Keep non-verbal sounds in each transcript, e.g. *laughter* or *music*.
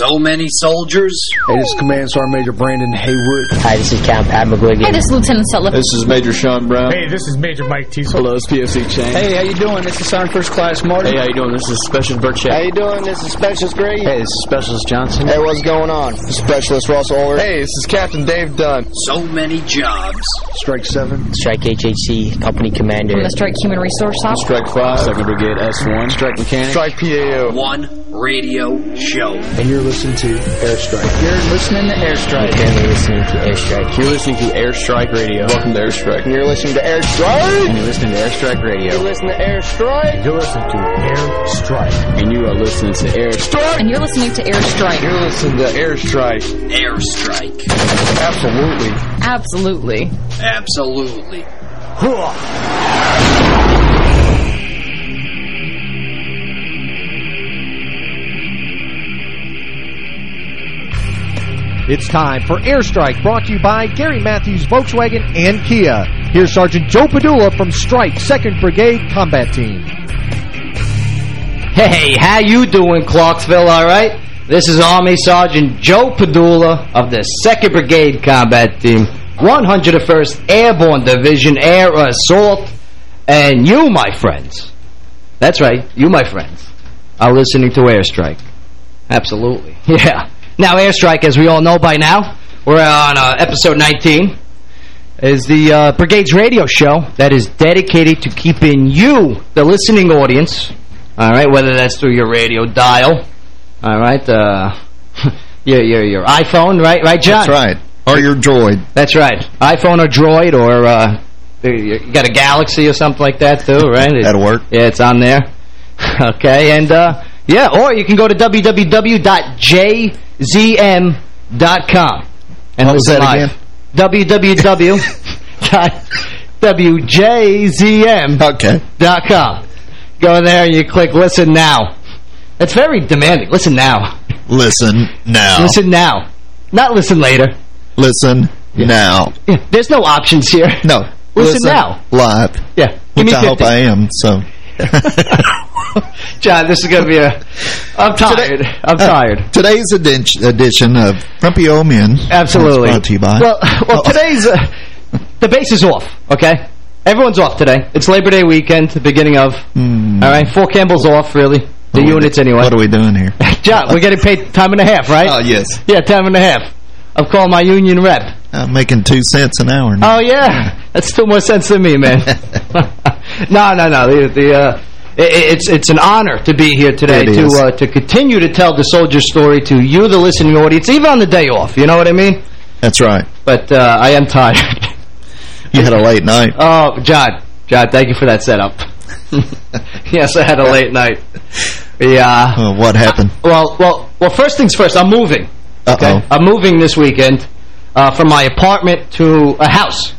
So many soldiers. Hey, this is Command Sergeant Major Brandon Haywood. Hi, this is Camp Pat McGuigan. Hey, this is Lieutenant Sutliff. This is Major Sean Brown. Hey, this is Major Mike Teasel. Hello, it's PFC Chang. Hey, how you doing? This is Sergeant First Class Martin. Hey, how you doing? This is Specialist Burt How you doing? This is Specialist Grady. Hey, this is Specialist Johnson. Hey, what's going on? Specialist Russell Ulrich. Hey, this is Captain Dave Dunn. So many jobs. Strike 7. Strike HHC, Company Commander. From the Strike Human Resource Officer. Strike 5, 2nd Brigade S1. Strike Mechanic. Strike PAO. One radio show. And you're listening to Airstrike. You're listening to Airstrike. Currently listening to Airstrike. You're listening to Airstrike Radio. Welcome to Airstrike. You're listening to Airstrike. And you're listening to Airstrike Radio. You're listening to Airstrike. You're listening to Airstrike. And you are listening to Airstrike. And you're listening to Airstrike. You're listening to Airstrike. Airstrike. Absolutely. Absolutely. Absolutely. It's time for Airstrike, brought to you by Gary Matthews Volkswagen and Kia. Here's Sergeant Joe Padula from Strike 2nd Brigade Combat Team. Hey, how you doing, Clarksville, all right? This is Army Sergeant Joe Padula of the 2nd Brigade Combat Team, 101st Airborne Division Air Assault, and you, my friends, that's right, you, my friends, are listening to Airstrike. Absolutely, *laughs* yeah. Now, Airstrike, as we all know by now, we're on uh, episode 19, is the uh, Brigade's radio show that is dedicated to keeping you, the listening audience, all right, whether that's through your radio dial, all right, uh, *laughs* your, your, your iPhone, right, right, John? That's right. Or your droid. That's right. iPhone or Droid or uh, you got a Galaxy or something like that too, right? *laughs* That'll work. Yeah, it's on there. *laughs* okay, and uh, yeah, or you can go to www.jzm.com and What was listen that live. www.wjzm.com. Okay. Go in there and you click listen now. It's very demanding. Listen now. Listen now. Listen now. Not listen later. Listen now. Yeah, there's no options here. No. Listen now. Live. Yeah. Give Which me I hope I am, so. *laughs* John, this is going to be a... I'm tired. I'm Uh, tired. *laughs* Today's edi- edition of Grumpy Old Men. Absolutely. Brought to you by. Well, well Oh. today's... Uh, the base is off, okay? Everyone's off today. It's Labor Day weekend, the beginning of... Hmm. All right, Fort Campbell's off, really. The What units, anyway. What are we doing here? *laughs* John, we're getting paid time and a half, right? Oh, yes. Yeah, time and a half. I'm calling my union rep. I'm making two cents an hour now. Oh, yeah. That's still more sense than me, man. *laughs* no, no, no. The, the, uh, i- i- it's it's an honor to be here today It to uh, to continue to tell the soldier story to you, the listening audience, even on the day off. You know what I mean? That's right. But uh, I am tired. *laughs* You had a late night. oh, John, John, thank you for that setup. *laughs* yes, I had a late night. Yeah. Uh, what happened? Well, well, well. First things first. I'm moving. Okay. I'm moving this weekend uh, from my apartment to a house.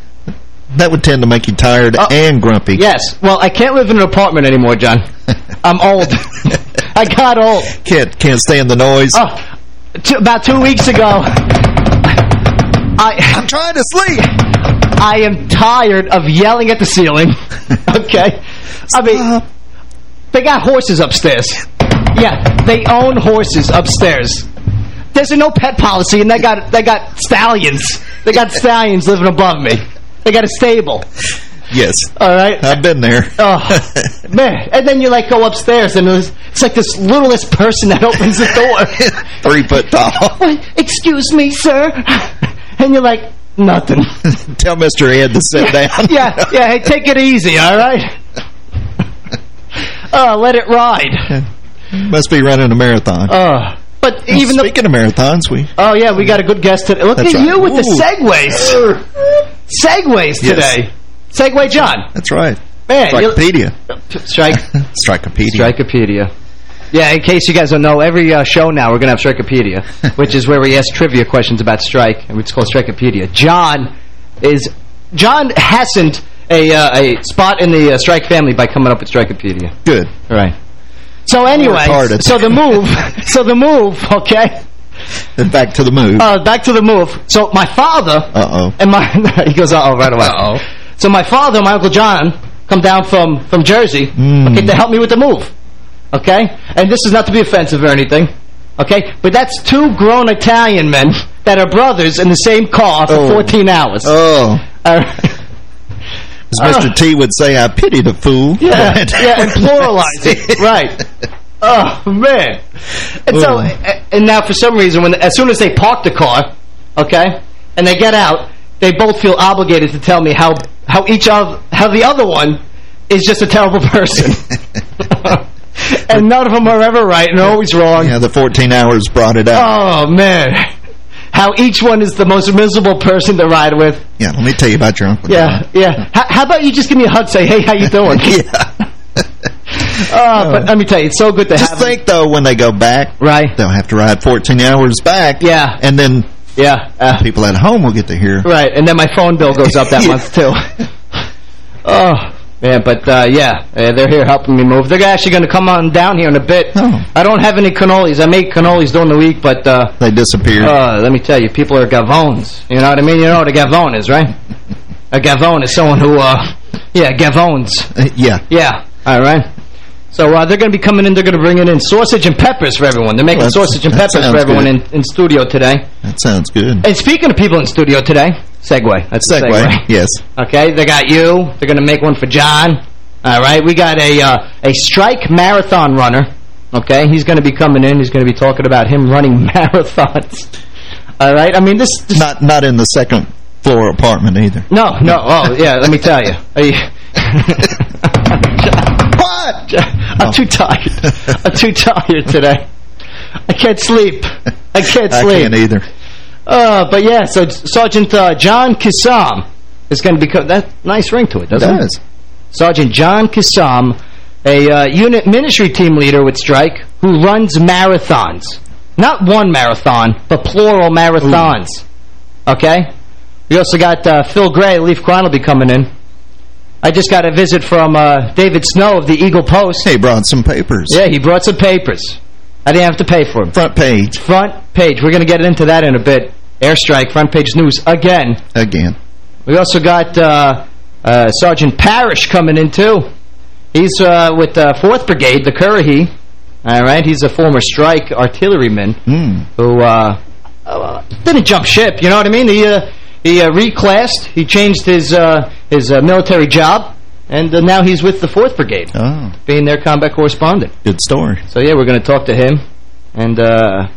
That would tend to make you tired Oh. and grumpy. Yes. Well, I can't live in an apartment anymore, John. *laughs* I'm old. I got old. Can't, can't stand the noise. Oh, about two weeks ago, I I'm trying to sleep. I am tired of yelling at the ceiling. *laughs* okay, I mean, they got horses upstairs. Yeah, they own horses upstairs. There's a no pet policy, and they got they got stallions. They got stallions living above me. They got a stable. Yes. All right. I've been there. Oh, man. And then you, like, go upstairs, and it's, it's like this littlest person that *laughs* opens the door. *laughs* Three foot tall. Excuse me, sir? And you're like, nothing. *laughs* Tell Mr. Ed to sit down. yeah, yeah, hey, take it easy, all right? Oh, let it ride. Must be running a marathon. Oh, but even though... Speaking of marathons, we Oh, yeah, we got a good guest today. Look That's at right. you with the Ooh. segues. Segues Yes. today. Segway John. That's right. Man, you- Strikepedia. Strike... *laughs* Strikepedia. Strikepedia. Yeah, in case you guys don't know, every uh, show now we're going to have Strikepedia, *laughs* which is where we ask trivia questions about Strike, and it's called Strikepedia. John is John hasn't a uh, a spot in the uh, Strike family by coming up with Strikepedia. Good. All right. So anyway, so the move, so the move, okay. Then back to the move. Uh, back to the move. So my father Uh-oh. and my *laughs* he goes, uh oh, right away. Uh-oh. So my father, my uncle John, come down from from Jersey, Mm. okay, to help me with the move. Okay, and this is not to be offensive or anything. Okay? But that's two grown Italian men that are brothers in the same car for Oh. 14 hours. Oh. Right. As Mr. Oh. T would say, I pity the fool. Yeah, yeah, and pluralize it. *laughs* Right. Oh, man. And so, Oh. and now for some reason, when as soon as they park the car, okay, and they get out, they both feel obligated to tell me how, how each of, how the other one is just a terrible person. *laughs* and none of them are ever right and always wrong. Yeah, the 14 hours brought it out. Oh, man. How each one is the most miserable person to ride with. Yeah, let me tell you about your uncle. Yeah, yeah. How, how about you just give me a hug, say, hey, how you doing? *laughs* yeah. *laughs* Oh, but let me tell you, it's so good to Just have think, though, when they go back, Right. they'll have to ride 14 hours back. Yeah. And then Yeah. Uh, people at home will get to hear. right, and then my phone bill goes up that *laughs* Yeah. month, too. oh, man, but, uh, yeah, uh, they're here helping me move. They're actually going to come on down here in a bit. Oh. I don't have any cannolis. I make cannolis during the week, but, uh, They disappear. uh, let me tell you, people are gavones. You know what I mean? You know what a gavone is, right? A gavone is someone who, uh, yeah, gavones. Yeah. Yeah, all right. So uh, they're going to be coming in. They're going to bring in sausage and peppers for everyone. They're making Well, sausage and peppers for everyone good. in, in studio today. That sounds good. And speaking of people in studio today, segue. That's Segway. segue. Yes. Okay, they got you. They're going to make one for John. All right, we got a uh, a strike marathon runner. Okay, he's going to be coming in. He's going to be talking about him running *laughs* marathons. All right, I mean this. this Not not in the second floor apartment either. no, no. *laughs* Oh, yeah. Let me tell you. *laughs* What? I'm too tired. I'm too tired today. I can't sleep. I can't sleep. I can't either. Uh, but yeah, so Sergeant uh, John Kissam is going to become that nice ring to it, It doesn't it? does. Sergeant John Kissam, a uh, unit ministry team leader with Strike, who runs marathons. Not one marathon, but plural marathons. Okay? We also got uh, Phil Gray, Leaf Cron will be coming in. I just got a visit from uh, David Snow of the Eagle Post. He brought some papers. Yeah, he brought some papers. I didn't have to pay for them. Front page Front page. We're going to get into that in a bit. Airstrike, front page news again. again. We also got uh, uh, Sergeant Parrish coming in, too. He's uh, with the 4th Brigade, the Currahee. All right, he's a former strike artilleryman Mm. who uh, uh, didn't jump ship, you know what I mean? He uh, he uh, reclassed, he changed his uh, his uh, military job, and uh, now he's with the 4th Brigade, Oh, being their combat correspondent. good story. So, yeah, we're going to talk to him. And, uh,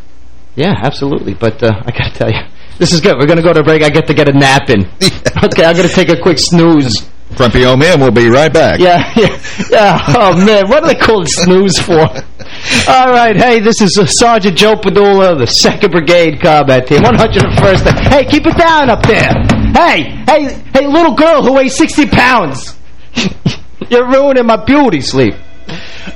yeah, absolutely. But uh, I got to tell you, this is good. We're going to go to break. I get to get a nap in. *laughs* okay, I'm going to take a quick snooze. Grumpy old man will be right back. Yeah, *laughs* yeah, yeah. Oh, man, what do they call it snooze for? All right, hey, this is uh, Sergeant Joe Padula, the 2nd Brigade Combat Team, 101st. Hey, keep it down up there. Hey, hey, hey, little girl who weighs 60 pounds. *laughs* You're ruining my beauty sleep.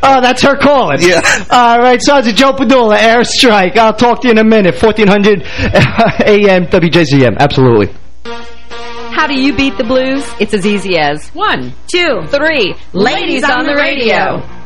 Oh, that's her calling. Yeah. *laughs* All right, Sergeant Joe Padula, Airstrike. I'll talk to you in a minute. 1400 AM *laughs* WJZM. Absolutely. How do you beat the blues? It's as easy as One, two, three. Ladies on the Radio.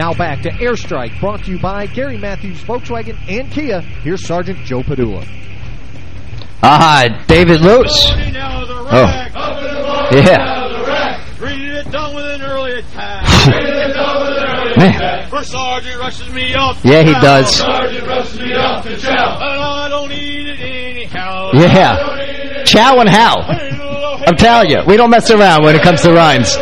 Now back to Airstrike, brought to you by Gary Matthews Volkswagen and Kia. Here's Sergeant Joe Padula. Ah, David Luce. Oh. Yeah. Man. First sergeant rushes me off. Yeah, he does. Sergeant rushes me off the chow. And I don't need it anyhow. Yeah. Chow and how? I'm telling you, we don't mess around when it comes to rhymes.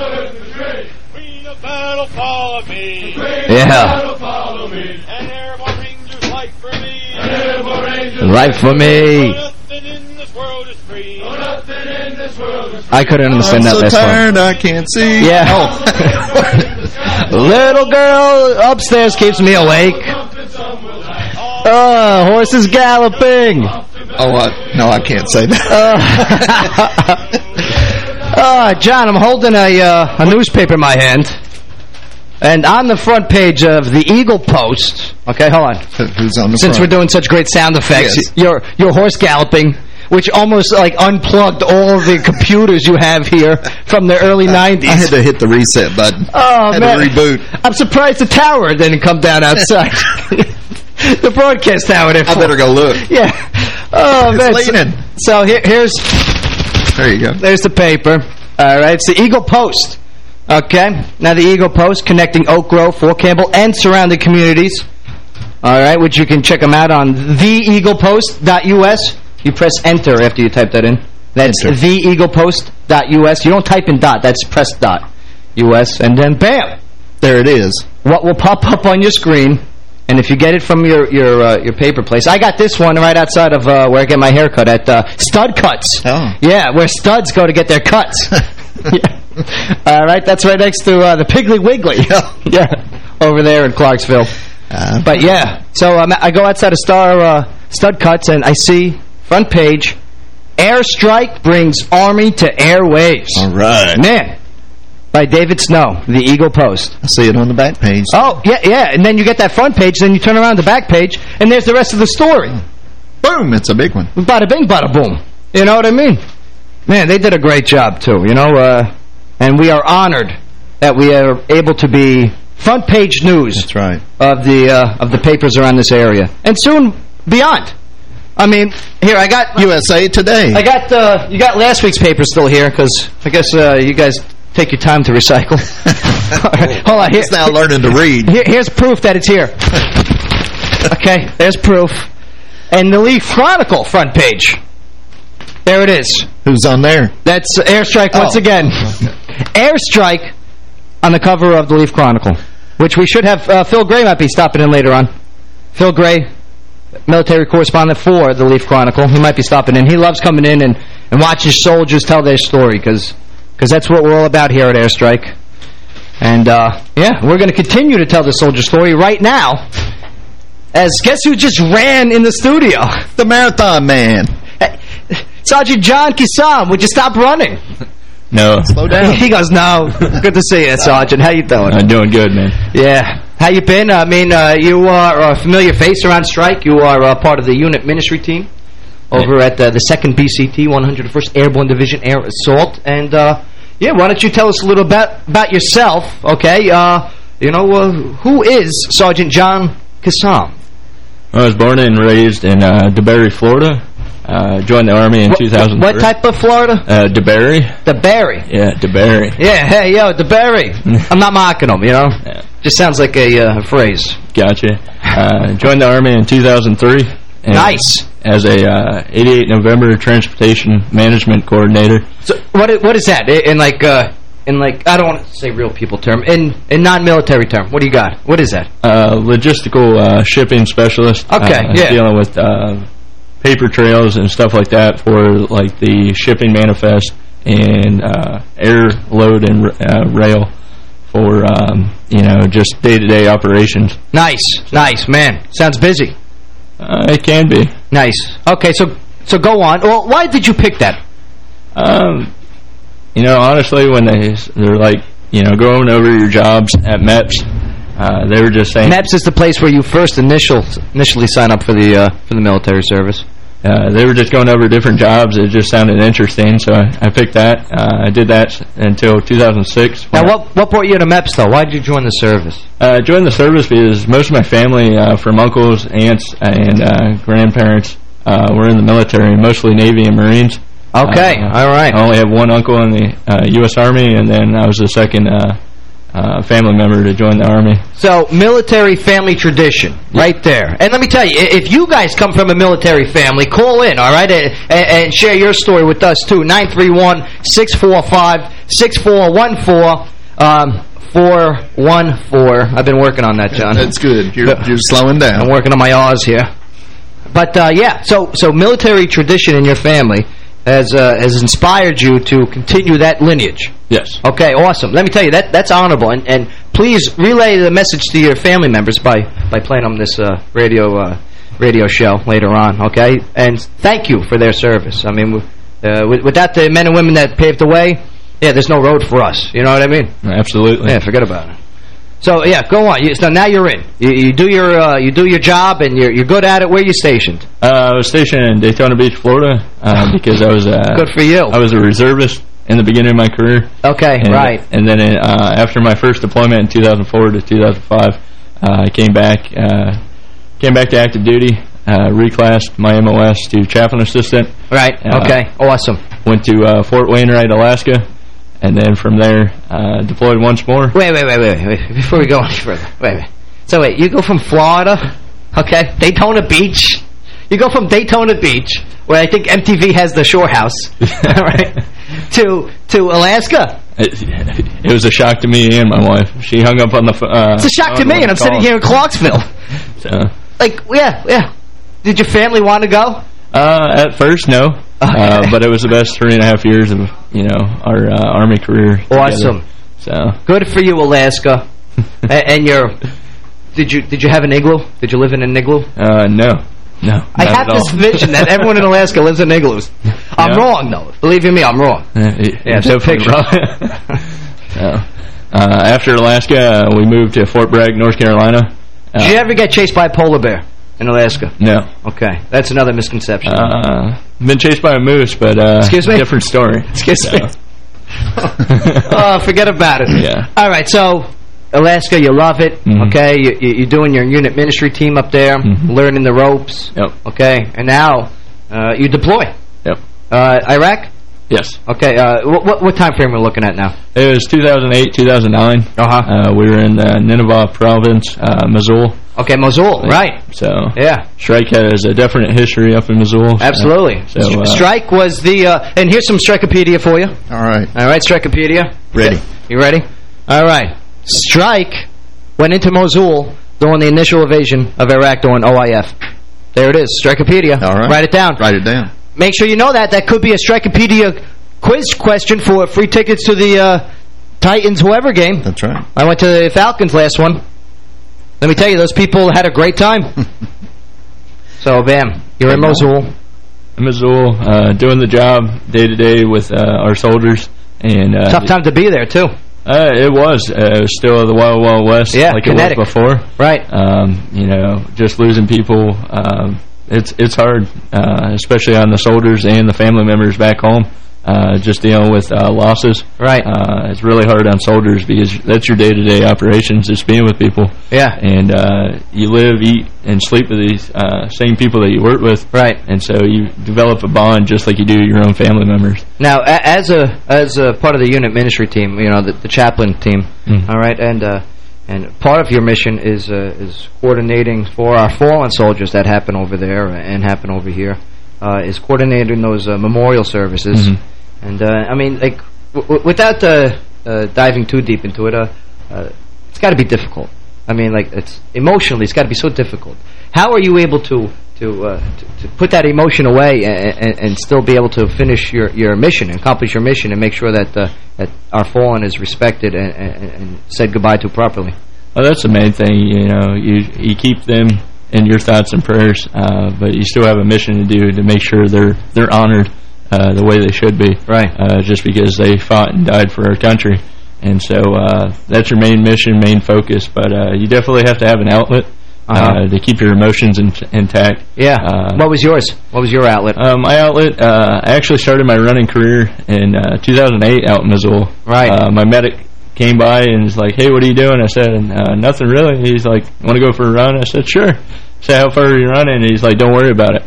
Battle follow me. Yeah. Follow me. And airborne rangers fight for me. And Right for me. Nothing in this world is free. Nothing in this world is I couldn't understand that I'm so last tired, one. I can't see. Yeah. *laughs* Little girl upstairs keeps me awake. Oh, *laughs* horses galloping. Oh, I, no, I can't say that. Uh, *laughs* John, I'm holding a uh, a newspaper in my hand. And on the front page of the Eagle Post, okay, hold on. Who's on the Since front? we're doing such great sound effects, Yes. your your horse galloping, which almost like unplugged all the computers you have here from the early 90s. I had to hit the reset button. Oh, had man. to reboot. I'm surprised the tower didn't come down outside. *laughs* the broadcast tower. I better go look. Yeah. Oh, It's man. leaning. So, so here, here's There you go. there's the paper. All right, it's the Eagle Post. Okay, now the Eagle Post connecting Oak Grove, Fort Campbell, and surrounding communities. All right, which you can check them out on theeaglepost.us. You press enter after you type that in. That's Enter. theeaglepost.us. You don't type in dot, that's press dot US, and then bam, There it is. what will pop up on your screen. And if you get it from your your uh, your paper place, I got this one right outside of uh, where I get my hair cut at uh, Stud Cuts. Oh. Yeah, where studs go to get their cuts. *laughs* *laughs* yeah. All right, that's right next to uh, the Piggly Wiggly. *laughs* yeah, over there in Clarksville. Uh, But yeah, so um, I go outside of Star uh, Stud Cuts and I see front page, airstrike brings Army to airwaves. all right. Man, by David Snow, the Eagle Post. I see it on the back page. Oh, yeah, yeah. And then you get that front page, then you turn around the back page, and there's the rest of the story. Boom, it's a big one. Bada bing, bada boom. You know what I mean? Man, they did a great job, too, you know? Uh, and we are honored that we are able to be front page news That's right. of the uh, of the papers around this area. And soon beyond. I mean, here, I got... USA Today. I got, uh, you got last week's paper still here, because I guess uh, you guys take your time to recycle. *laughs* Hold on, here. He's now learning to read. Here, here's proof that it's here. *laughs* okay, there's proof. And the Leaf Chronicle front page. There it is. Who's on there? That's Airstrike once Oh. again. Airstrike on the cover of the Leaf Chronicle, which we should have uh, Phil Gray might be stopping in later on. Phil Gray, military correspondent for the Leaf Chronicle. He might be stopping in. He loves coming in and, and watching soldiers tell their story because because that's what we're all about here at Airstrike. And, uh, yeah, we're going to continue to tell the soldier story right now. As guess who just ran in the studio? The Marathon Man. Hey, Sergeant John Kissam, would you stop running? *laughs* No. Slow down. *laughs* He goes, no. Good to see you, Sergeant. How you doing? I'm doing good, man. Yeah. How you been? I mean, uh, you are a familiar face around strike. You are uh, part of the unit ministry team over at uh, the 2nd BCT, 101st Airborne Division Air Assault. And, uh, yeah, why don't you tell us a little about, about yourself, okay? Uh, you know, uh, who is Sergeant John Kassam? I was born and raised in uh, DeBary, Florida. Uh, joined the Army in What- 2003. What type of Florida? Uh, DeBary. The Barry. Yeah, DeBary. Yeah, hey, yo, DeBary. *laughs* I'm not mocking him, you know? Yeah. Just sounds like a uh, phrase. Gotcha. Uh, joined the Army in 2003. and Nice. As a uh, 88 November Transportation Management Coordinator. So what is, what is that? In like uh in like I don't want to say real people term. In in non-military term. What do you got? What is that? Uh, logistical uh, shipping specialist. Okay, uh, yeah. Dealing with uh, paper trails and stuff like that for like the shipping manifest and uh, air load and uh, rail for um, you know just day-to-day operations. Nice. Nice, man. Sounds busy. Uh, it can be. Nice. Okay, so so go on. Well, why did you pick that? Um, you know, honestly, when they they're like you know going over your jobs at MEPS, uh, they were just saying MEPS is the place where you first initial initially sign up for the uh, for the military service. Uh, they were just going over different jobs. It just sounded interesting, so I, I picked that. Uh, I did that until 2006. Now, what what brought you to MEPS though? Why did you join the service? Uh, joined the service because most of my family, uh, from uncles, aunts, and uh, grandparents, uh, were in the military, mostly Navy and Marines. Okay, all right. I only have one uncle in the uh, U.S. Army, and then I was the second uh, family member to join the Army. So, military family tradition, right there. And let me tell you, if you guys come from a military family, call in, all right, and, and share your story with us, too. 931-645-6414, um, 414. I've been working on that, John. That's good. You're, *laughs* you're slowing down. I'm working on my R's here. But, uh, yeah, so so military tradition in your family has uh, has inspired you to continue that lineage. Yes. Okay, awesome. Let me tell you, that that's honorable. And, and please relay the message to your family members by, by playing on this uh, radio uh, radio show later on, okay? And thank you for their service. I mean, uh, without the men and women that paved the way, yeah, there's no road for us. You know what I mean? Absolutely. Yeah, forget about it. So yeah, go on. You, so now you're in. You, you do your uh, you do your job, and you're you're good at it. Where are you stationed? Uh, I was stationed in Daytona Beach, Florida, uh, *laughs* because I was uh, Good for you. I was a reservist in the beginning of my career. Okay, And- right. And then uh, after my first deployment in 2004 to 2005, uh, I came back uh, came back to active duty, uh, reclassed my MOS to chaplain assistant. Right. Okay. Awesome. Went to uh, Fort Wainwright, Alaska, and then from there uh, deployed once more. Wait, wait, wait, wait, wait. Before we go any further, wait, wait. So wait, you go from Florida, okay, Daytona Beach. You go from Daytona Beach, where I think MTV has the shore house, all *laughs* right, to to Alaska. It, it was a shock to me and my wife. She hung up on the phone. Uh, It's a shock to me, and I'm sitting here in Clarksville. So, Like, yeah, yeah. Did your family want to go? Uh, at first, no. Uh, but it was the best three and a half years of, you know, our uh, Army career. together. Awesome. So, Good for you, Alaska. *laughs* and, and your, did you did you have an igloo? Did you live in an igloo? uh, no. No. I have this vision that everyone in Alaska lives in igloos. *laughs* I'm Yeah. wrong, though. Believe you me, I'm wrong. Uh, *laughs* Yeah, definitely picture. uh, after Alaska, uh, we moved to Fort Bragg, North Carolina. Did you ever get chased by a polar bear in Alaska? No. Okay, that's another misconception. Uh, been chased by a moose, but uh, Excuse me? different story. *laughs* Excuse So, me. *laughs* oh, forget about it. Yeah. All right, so Alaska, you love it. Mhm. Okay, you, you- you're doing your unit ministry team up there, Mhm. learning the ropes. Yep. Okay, and now uh, you deploy. Yep. Uh, Iraq. Yes. Okay. Uh, what, what what time frame are we're looking at now? It was 2008, 2009. Uh-huh. Uh, we were in uh, Nineveh province, uh, Mosul. Okay, Mosul. Right. So Yeah. Strike has a definite history up in Mosul. Absolutely. So, Stri- uh, Strike was the, uh, and here's some Strikeopedia for you. All right. All right, Strikeopedia. Ready. You ready? All right. Strike went into Mosul during the initial invasion of Iraq during OIF. There it is, Strikeopedia. All right. Write it down. Write it down. Make sure you know that. That could be a Strikeopedia quiz question for free tickets to the uh, Titans whoever game. That's right. I went to the Falcons last one. Let me tell you, those people had a great time. *laughs* so, bam, you're in Mosul. in Mosul, uh, doing the job day to day with uh, our soldiers. And uh, Tough time to be there, too. Uh, it was. Uh, it was still the Wild Wild West Yeah, like kinetic. it was before. Right. Um, you know, just losing people, um, it's it's hard, uh, especially on the soldiers and the family members back home. Uh, just dealing with uh, losses. Right. Uh, it's really hard on soldiers because that's your day-to-day operations, just being with people. Yeah. And uh, you live, eat, and sleep with these uh, same people that you work with. Right. And so you develop a bond just like you do your own family members. Now, a- as a as a part of the unit ministry team, you know, the, the chaplain team, Mhm. all right, and uh, and part of your mission is uh, is coordinating for our fallen soldiers that happen over there and happen over here, uh, is coordinating those uh, memorial services. Mhm. And uh, I mean, like, without uh, uh, diving too deep into it, uh, uh, it's got to be difficult. I mean, like, it's emotionally, it's got to be so difficult. How are you able to to, uh, to to put that emotion away and, and, and still be able to finish your your mission, accomplish your mission, and make sure that that our fallen is respected and, and, said goodbye to properly? Well, that's the main thing. You know, you you keep them in your thoughts and prayers, but you still have a mission to do to make sure they're they're honored uh, the way they should be. Right. Uh, just because they fought and died for our country, and so uh, that's your main mission, main focus. But uh, you definitely have to have an outlet uh Uh-huh. to keep your emotions in, intact. Yeah. Uh, what was yours? What was your outlet? uh, my outlet, uh, I actually started my running career in uh, 2008 out in Mosul. Right. Uh, my medic came by and was like, hey, what are you doing? I said, uh, nothing really. He's like, want to go for a run? I said, sure. I said, how far are you running? And he's like, don't worry about it.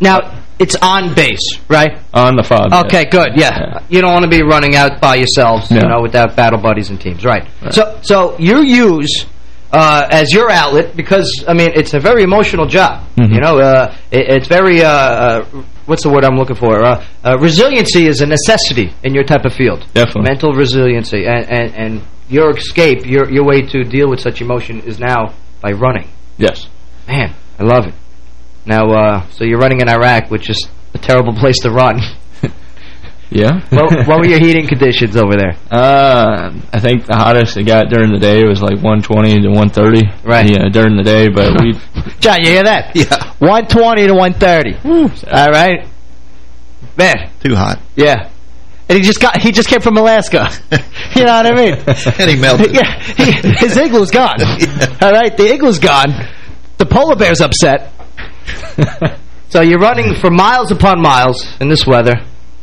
Now, it's on base, right? On the fob. Okay, good. Yeah. You don't want to be running out by yourselves, you know, without battle buddies and teams. Right. So so you use uh, as your outlet because, I mean, it's a very emotional job. Mhm. You know, uh, it, it's very, uh, uh, what's the word I'm looking for? Uh, uh, resiliency is a necessity in your type of field. Definitely. Mental resiliency. And, and, and your escape, your, your way to deal with such emotion is now by running. Yes. Man, I love it. Now, uh, so you're running in Iraq, which is a terrible *laughs* place to run. *laughs* Yeah. *laughs* what, what were your heating conditions over there? Uh, I think the hottest it got during the day was like 120 to 130. Right. Yeah, during the day, but we... John, you hear that? Yeah. 120 to 130. All right. Man. Too hot. Yeah. And he just got he just came from Alaska. you know what I mean? and he melted. yeah. He, his igloo's gone. All right, the igloo's gone. The polar bear's upset. *laughs* so you're running for miles upon miles in this weather.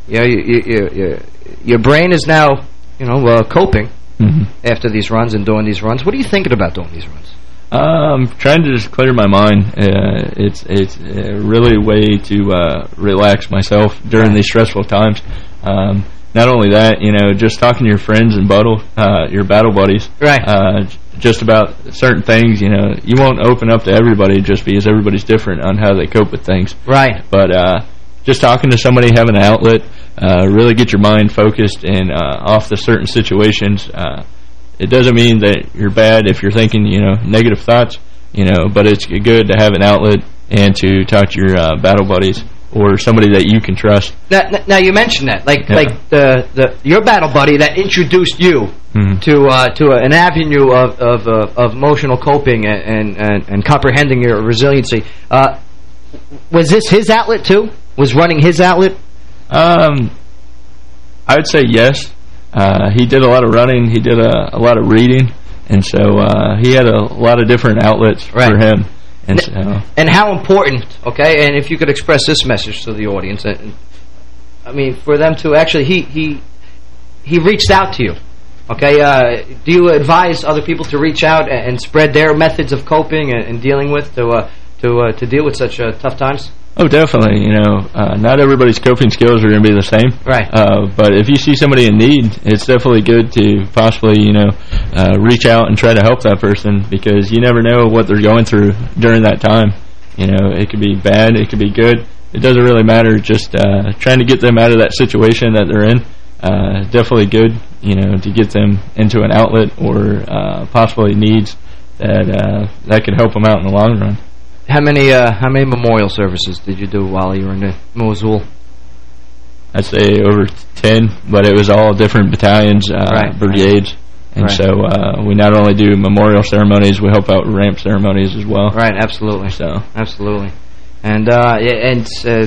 You know, you, you, you, you, your brain is now, you know, uh, coping Mhm. after these runs and doing these runs. What are you thinking about doing these runs? Um, I'm trying to just clear my mind. Uh, it's it's a really way to uh, relax myself during these stressful times. Um, not only that, you know, just talking to your friends and battle, uh, your battle buddies, Right. Uh, just about certain things. You know, you won't open up to everybody just because everybody's different on how they cope with things. Right. But uh, just talking to somebody, having an outlet, uh, really get your mind focused and uh, off the certain situations. Uh, it doesn't mean that you're bad if you're thinking, you know, negative thoughts, you know, but it's good to have an outlet and to talk to your uh, battle buddies or somebody that you can trust. Now, now you mentioned that, like Yeah. like the the your battle buddy that introduced you Mhm. to uh, to an avenue of of, uh, of emotional coping and, and and and comprehending your resiliency. Uh, was this his outlet too? Was running his outlet? Um, I would say yes, uh, he did a lot of running. He did a, a lot of reading. And so uh, he had a lot of different outlets Right. for him. And And how important, okay, and if you could express this message to the audience, and, I mean, for them to actually, he he he reached out to you, okay? Uh, do you advise other people to reach out and, and spread their methods of coping and, and dealing with to uh, to uh, to deal with such uh, tough times? Oh, definitely. You know, uh, not everybody's coping skills are going to be the same. Right. Uh, but if you see somebody in need, it's definitely good to possibly, you know, uh, reach out and try to help that person because you never know what they're going through during that time. You know, it could be bad, it could be good. It doesn't really matter. Just uh, trying to get them out of that situation that they're in. Uh, definitely good, you know, to get them into an outlet or uh, possibly needs that uh, that could help them out in the long run. How many uh, how many memorial services did you do while you were in Mosul? I'd say over 10, but it was all different battalions, uh, Right. brigades. And Right. so uh, we not only do memorial ceremonies, we help out ramp ceremonies as well. Right, absolutely. So Absolutely. And uh, yeah, and uh,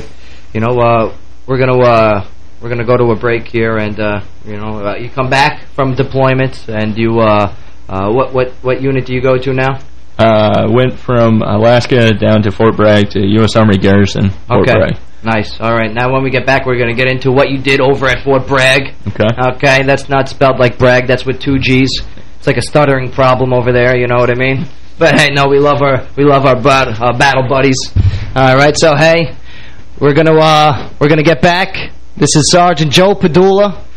you know, uh, we're gonna uh, we're gonna go to a break here, and uh, you know, uh, you come back from deployment, and you uh, uh, what what what unit do you go to now? Uh, went from Alaska down to Fort Bragg to U.S. Army Garrison, Fort okay, Bragg. nice. All right, now when we get back, we're gonna get into what you did over at Fort Bragg. Okay. Okay, that's not spelled like brag. That's with two G's. It's like a stuttering problem over there. You know what I mean? But hey, no, we love our we love our, bat, our battle buddies. All right, so hey, we're gonna uh we're gonna get back. This is Sergeant Joe Padula,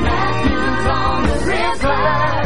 Matthews on the river.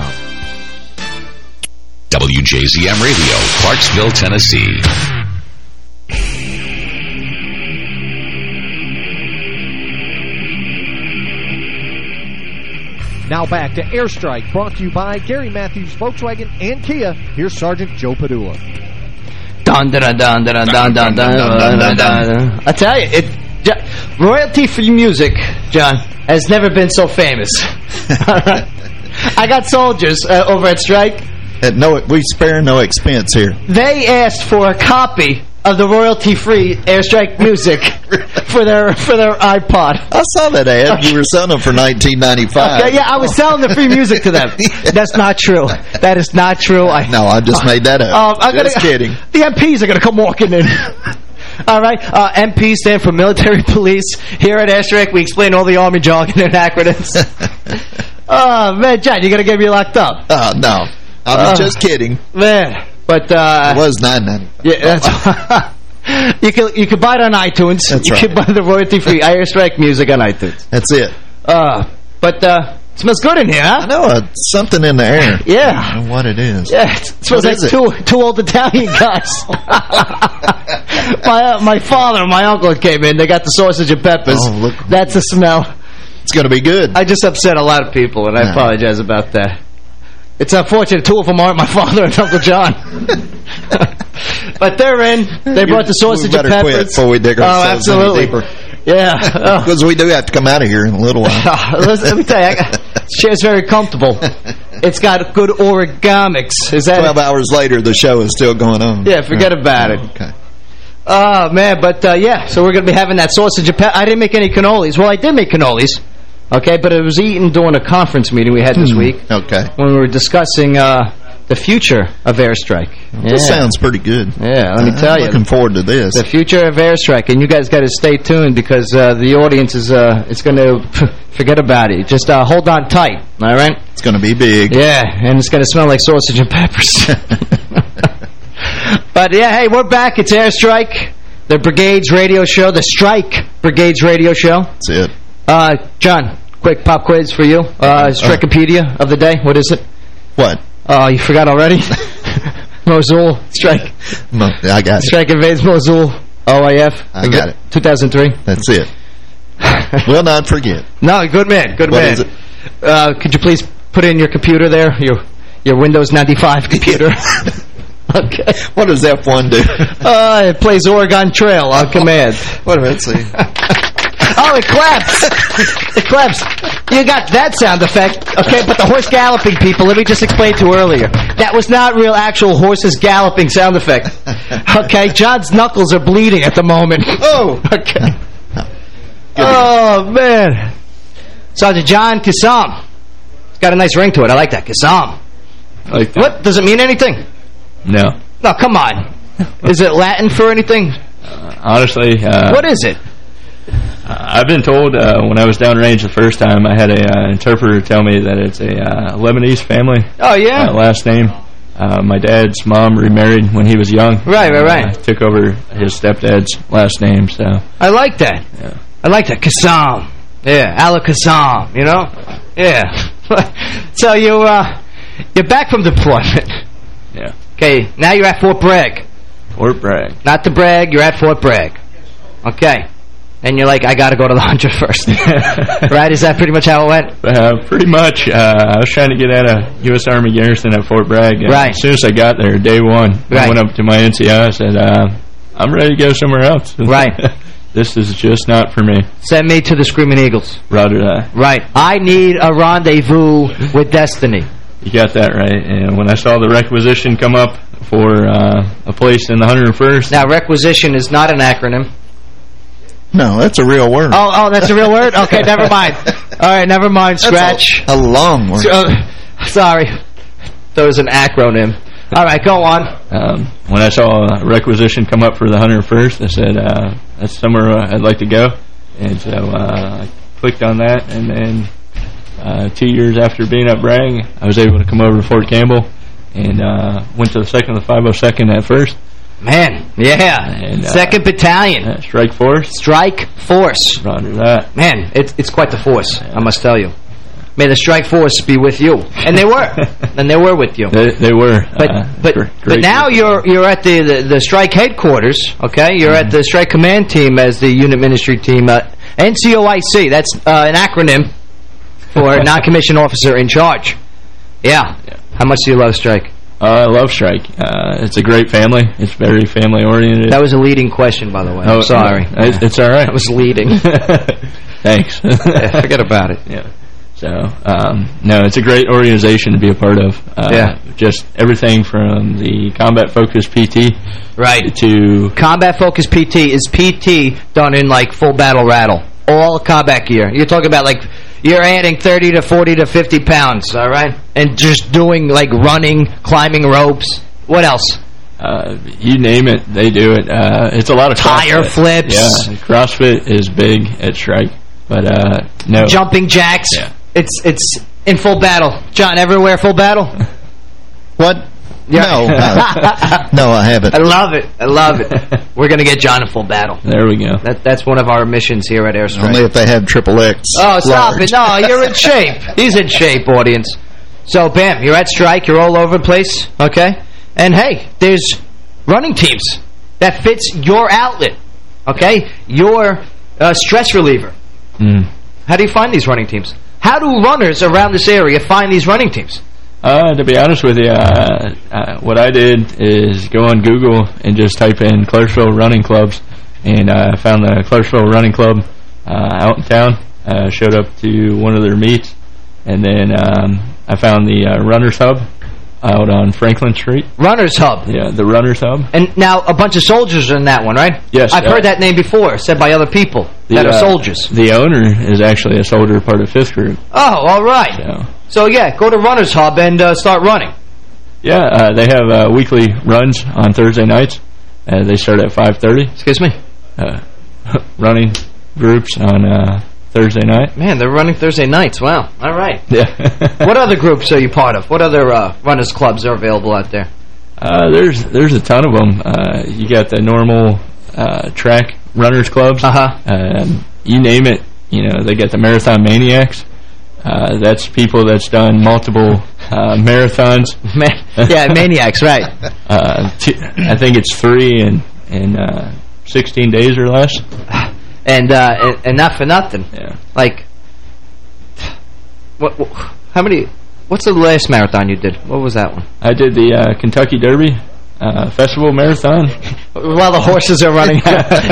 WJZM.com. WJZM Radio, Clarksville, Tennessee. Now back to Airstrike, brought to you by Gary Matthews, Volkswagen, and Kia. Here's Sergeant Joe Padula. Dun, dun, dun, dun, dun, dun, dun, dun, I tell you, it royalty-free music, John, has never been so famous. All right. I got soldiers uh, over at Strike. At no, we spare no expense here. They asked for a copy of the royalty-free airstrike music *laughs* for their for their iPod. I saw that ad. You were selling them for 1995. Okay, yeah, I was selling the free music to them. *laughs* That's not true. That is not true. I, no, I just made that up. Um, I'm just gonna, kidding. *laughs* The MPs are going to come walking in. All right, uh, MP stand for military police. Here at Airstrike, we explain all the Army jargon and acronyms. Oh, man, John, you're going to get me locked up. Oh, no. I'm Uh, just kidding. Man, but... Uh, It was 990 Yeah, that's... *laughs* you can you can buy it on iTunes. That's you right. can buy the royalty-free *laughs* Airstrike music on iTunes. That's it. Uh, but uh, it smells good in here, huh? I know, uh, something in the air. Yeah. I don't know what it is. Yeah, it smells What like is it? two two old Italian guys. *laughs* my uh, my father and my uncle came in. They got the sausage and peppers. Oh, look. That's the smell. It's going to be good. I just upset a lot of people, and I No. apologize about that. It's unfortunate two of them aren't my *laughs* father and Uncle John. *laughs* but they're in. They brought the sausage and quit peppers. before we dig oh, ourselves any absolutely. deeper. Yeah. Oh. *laughs* Because we do have to come out of here in a little while. Let me tell you, this chair's very comfortable. It's got good origamics. Is that 12 hours later, the show is still going on. Yeah, forget about it. Okay. Oh, man, but, uh, yeah, so we're going to be having that sausage and pepper. I didn't make any cannolis. Well, I did make cannolis, okay, but it was eaten during a conference meeting we had this week Okay. when we were discussing uh, the future of airstrike. This sounds pretty good. Yeah, let me I'm tell you. looking forward to this. The future of airstrike, and you guys got to stay tuned because uh, the audience is uh, it's going *laughs* to forget about it. Just uh, hold on tight, all right? It's going to be big. Yeah, and it's going to smell like sausage and peppers. *laughs* but, yeah, hey, we're back. It's Airstrike, the Brigades radio show, the Strike Brigades radio show. That's it. Uh, John, quick pop quiz for you. Uh, Strikepedia of the day. What is it? What? Oh, you forgot already? *laughs* Mosul, Strike. Mo- I got it. Strike invades Mosul, OIF. I got it. 2003. That's it. Will not forget. *laughs* No, good man, good What man. is it? Uh, could you please put in your computer there, your your Windows 95 computer? *laughs* okay. What does F1 do? Uh, it plays Oregon Trail on command. Wait a minute, see. Oh, it claps. it claps. You got that sound effect. Okay, but the horse galloping people, let me just explain to you earlier. That was not real actual horses galloping sound effect. Okay, John's knuckles are bleeding at the moment. Oh! Okay. Oh, man. Sergeant John Kissam. It's got a nice ring to it. I like that. Kissam. Like that. What? Does it mean anything? No. No, come on. Is it Latin for anything? Honestly, uh, what is it? I've been told uh, when I was downrange the first time, I had a uh, interpreter tell me that it's a uh, Lebanese family. Oh, yeah? Uh, last name. Uh, my dad's mom remarried when he was young. Right, right, right. Uh, took over his stepdad's last name, so... I like that. Yeah. I like that. Kissam. Yeah, Ala Kissam, you know? Yeah. *laughs* so you, uh, you're back from deployment. Yeah. Okay, now you're at Fort Bragg. Fort Bragg. Not to brag, you're at Fort Bragg. Okay. And you're like, I got to go to the *laughs* 100 first. *laughs* right? Is that pretty much how it went? Uh, pretty much. Uh, I was trying to get out of U.S. Army garrison at Fort Bragg. and Right. As soon as I got there, day one, Right. I went up to my NCI and said, uh, I'm ready to go somewhere else. *laughs* Right. this is just not for me. Send me to the Screaming Eagles. Roger that. Right. I need a rendezvous with destiny. You got that right. And when I saw the requisition come up for uh, a place in the 101st, Now, requisition is not an acronym. No, that's a real word. Oh, oh, that's a real word? Okay, never mind. *laughs* All right, never mind. That's Scratch. A, a long word. Uh, Sorry. There was an acronym. All right, go on. Um, when I saw a requisition come up for the 101st, I said, uh, that's somewhere uh, I'd like to go. And so uh, I clicked on that, and then uh, two years after being at Bragg, I was able to come over to Fort Campbell and uh, went to the 2nd of the 502nd at first. Man, yeah. And, uh, Second Battalion. Strike Force. Strike Force. Roger that. Man, it's it's quite the force, I must tell you. May the Strike Force be with you. And they were. *laughs* and they were with you. They, they were. But uh, but but now you're you're at the, the, the strike headquarters, okay? You're Mm-hmm. at the strike command team as the unit ministry team. Uh, NCOIC, that's uh, an acronym for *laughs* non-commissioned officer in charge. Yeah. How much do you love strike? Uh, I love Strike. Uh, it's a great family. It's very family-oriented. That was a leading question, by the way. Oh, I'm sorry. no, it's, all right. That was leading. *laughs* Thanks. Yeah, forget about it. Yeah. So, um, no, it's a great organization to be a part of. Uh, Yeah. Just everything from the combat-focused PT Right. to... Combat Focus PT is PT done in like full battle rattle. All combat gear. You're talking about like you're adding 30 to 40 to 50 pounds, all right? And just doing like running, climbing ropes. What else? Uh, you name it, they do it. Uh, it's a lot of Tire CrossFit. flips. Yeah, CrossFit is big at Strike, but uh, no. Jumping jacks. Yeah. It's it's in full battle. John, everywhere full battle? What? Yeah. No. *laughs* no, I haven't. I love it. I love it. *laughs* We're going to get John in full battle. There we go. That That's one of our missions here at Airstrike. Only if they have triple X. Oh, stop large. it. No, you're in shape. *laughs* He's in shape, audience. So, bam, you're at strike. You're all over the place, okay? And, hey, there's running teams that fits your outlet, okay? Your uh, stress reliever. Mm. How do you find these running teams? How do runners around this area find these running teams? Uh, to be honest with you, uh, uh, what I did is go on Google and just type in Clarksville Running Clubs, and uh, I found the Clarksville Running Club uh, out in town. Uh, showed up to one of their meets, and then um, I found the uh, Runners Hub out on Franklin Street. Runners Hub. Yeah, the Runners Hub. And now a bunch of soldiers are in that one, right? Yes, I've heard that name before, said by other people The, that are soldiers. The owner is actually a soldier, part of Fifth Group. Oh, all right. So, So, yeah, go to Runners Hub and uh, start running. yeah, uh, they have uh, weekly runs on Thursday nights. Uh, they start at 5:30. Excuse me? Uh, *laughs* running groups on uh, Thursday night. Man, they're running Thursday nights. Wow. All right. *laughs* Yeah. what other groups are you part of? What other uh, runners clubs are available out there? Uh, there's there's a ton of them. Uh, you got the normal uh, track runners clubs. Uh-huh. Um, you name it. You know, they got the Marathon Maniacs. Uh, that's people that's done multiple uh, marathons. *laughs* Man, yeah, maniacs, right. *laughs* Uh, I think it's three in, in uh, 16 days or less. And, uh, and, and not for nothing. Yeah. Like, what, what? How many? What's the last marathon you did? What was that one? I did the uh, Kentucky Derby uh, Festival Marathon. *laughs* While the horses are running,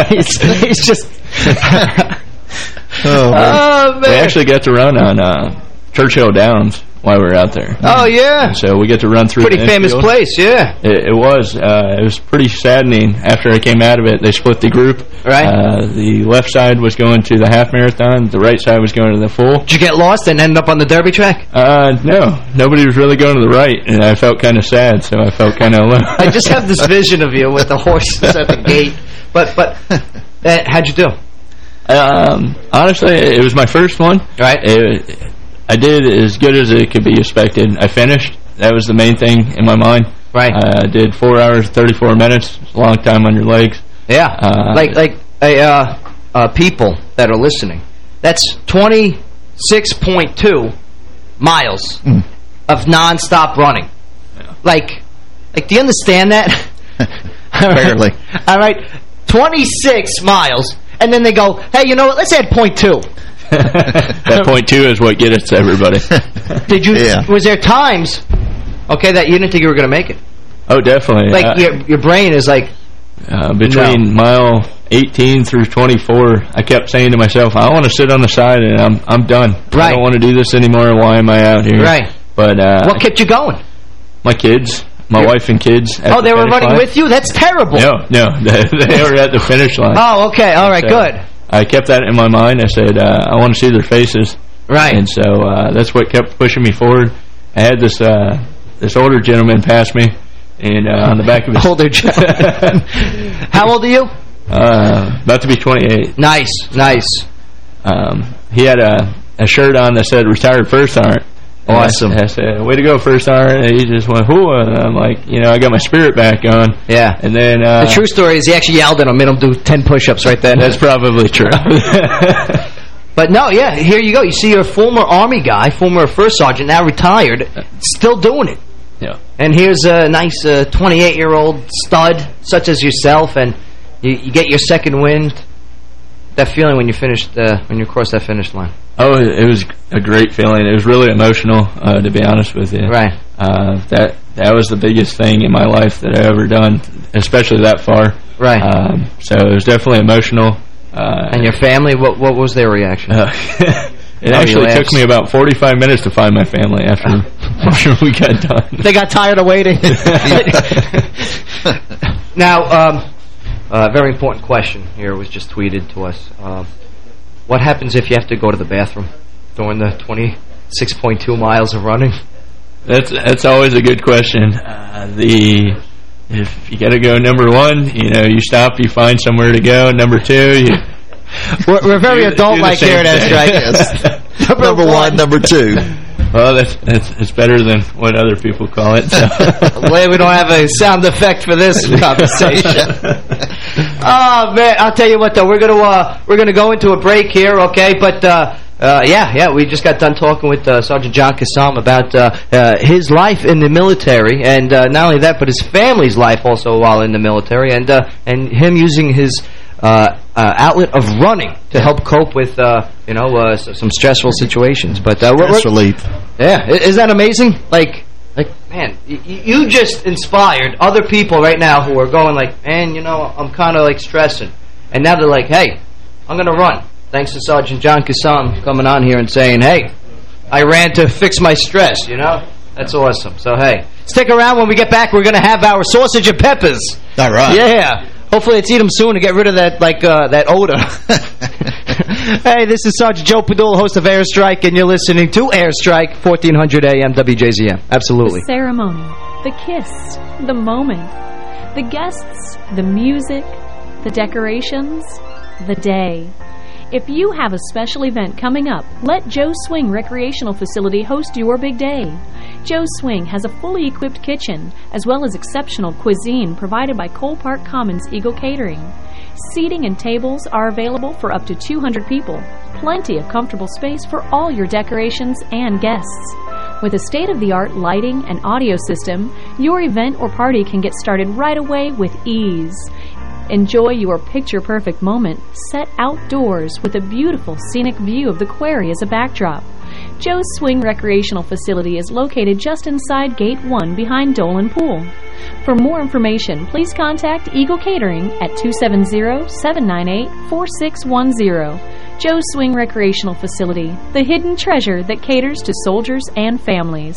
he's, he's just. Oh, man. oh We actually got to run on uh, Churchill Downs while we were out there. Oh yeah, And so we get to run through pretty famous infield. place. Yeah. It, it was. Uh, it was pretty saddening. After I came out of it, they split the group. Right. Uh, the left side was going to the half marathon. The right side was going to the full. Did you get lost and end up on the derby track? Uh, no, nobody was really going to the right, and I felt kind of sad, so I felt kind of alone. I just have this *laughs* vision of you with the horses at the gate. But but *laughs* uh, how'd you do? Um, honestly, it was my first one. Right. It, I did as good as it could be expected. I finished. That was the main thing in my mind. Right. I did four hours, 34 minutes. It's a long time on your legs. Yeah. Uh, like like uh, uh, people that are listening. That's 26.2 miles of nonstop running. Like like do you understand that? *laughs* Barely. *laughs* All right. 26 miles and then they go, "Hey, you know what? Let's add 2." *laughs* that point two is what gets us to everybody. *laughs* Did you Yeah. was there times okay that you didn't think you were going to make it? Oh, definitely. Like Uh, your your brain is like uh, between mile 18 through 24, I kept saying to myself, I want to sit on the side and I'm I'm done. I don't want to do this anymore. Why am I out here? Right. But uh, what kept you going? my kids, my wife and kids. at Oh, the they were running line. with you? That's terrible. No, no, *laughs* they, were at the finish line. Oh, okay. All right, So, good. I kept that in my mind. I said, uh, I want to see their faces. Right. And so uh, that's what kept pushing me forward. I had this uh, this older gentleman pass me, and uh, on the back of his *laughs* older gentleman. *laughs* How old are you? Uh, about to be 28. Nice, nice. Um, he had a a shirt on that said "Retired First Sergeant." And I- Awesome. *laughs* I, said, "Way to go, First Sergeant!" And he just went, "Whoo!" And I'm like, you know, I got my spirit back on. Yeah. And then uh, the true story is he actually yelled at him, made him do 10 push-ups right then. That's probably true. *laughs* *laughs* But no, yeah, here you go. You see your former Army guy, former first sergeant, now retired, still doing it. Yeah. And here's a nice 28-year-old stud, such as yourself, and you, you get your second wind. That feeling when you finished, uh, when you crossed that finish line. Oh, it was a great feeling. It was really emotional, uh, to be honest with you. Right. Uh, that that was the biggest thing in my life that I ever done, especially that far. Right. Um, so it was definitely emotional. Uh, And your family, what what was their reaction? Uh, *laughs* it Oh, actually took me about 45 minutes to find my family after *laughs* after we got done. They got tired of waiting. *laughs* now, um, a very important question here was just tweeted to us. Um, what happens if you have to go to the bathroom during the 26.2 miles of running? That's that's always a good question. Uh, the if you got to go number one, you know, you stop, you find somewhere to go. Number two, you. *laughs* We're, we're very *laughs* adult-like here at same Airstrike. thing. *laughs* Number one, number two. Well, that's, that's it's better than what other people call it. So. Well, we don't have a sound effect for this conversation. Oh man, I'll tell you what though, we're gonna uh, we're gonna go into a break here, okay? But uh, uh, yeah, yeah, we just got done talking with uh, Sergeant John Kissam about uh, uh, his life in the military, and uh, not only that, but his family's life also while in the military, and uh, and him using his uh, uh, outlet of running to help cope with uh, you know uh, some stressful situations. But uh, Stress relief. yeah, is that amazing? Like, like man, you just inspired other people right now who are going like, man, you know, I'm kind of like stressing, and now they're like, hey, I'm gonna run. Thanks to Sergeant John Kissam coming on here and saying, hey, I ran to fix my stress. You know, that's awesome. So hey, stick around when we get back. We're gonna have our sausage and peppers. All right. Yeah. Hopefully, let's eat them soon to get rid of that like uh, that odor. *laughs* *laughs* hey, this is Sergeant Joe Padula, host of Airstrike, and you're listening to Airstrike, 1400 AM WJZM. Absolutely. The ceremony, the kiss, the moment, the guests, the music, the decorations, the day. If you have a special event coming up, let Joe Swing Recreational Facility host your big day. Joe Swing has a fully equipped kitchen, as well as exceptional cuisine provided by Cole Park Commons Eagle Catering. Seating and tables are available for up to 200 people. Plenty of comfortable space for all your decorations and guests. With a state-of-the-art lighting and audio system, your event or party can get started right away with ease. Enjoy your picture-perfect moment set outdoors with a beautiful scenic view of the quarry as a backdrop. Joe's Swing Recreational Facility is located just inside Gate 1 behind Dolan Pool. For more information, please contact Eagle Catering at 270-798-4610. Joe's Swing Recreational Facility, the hidden treasure that caters to soldiers and families.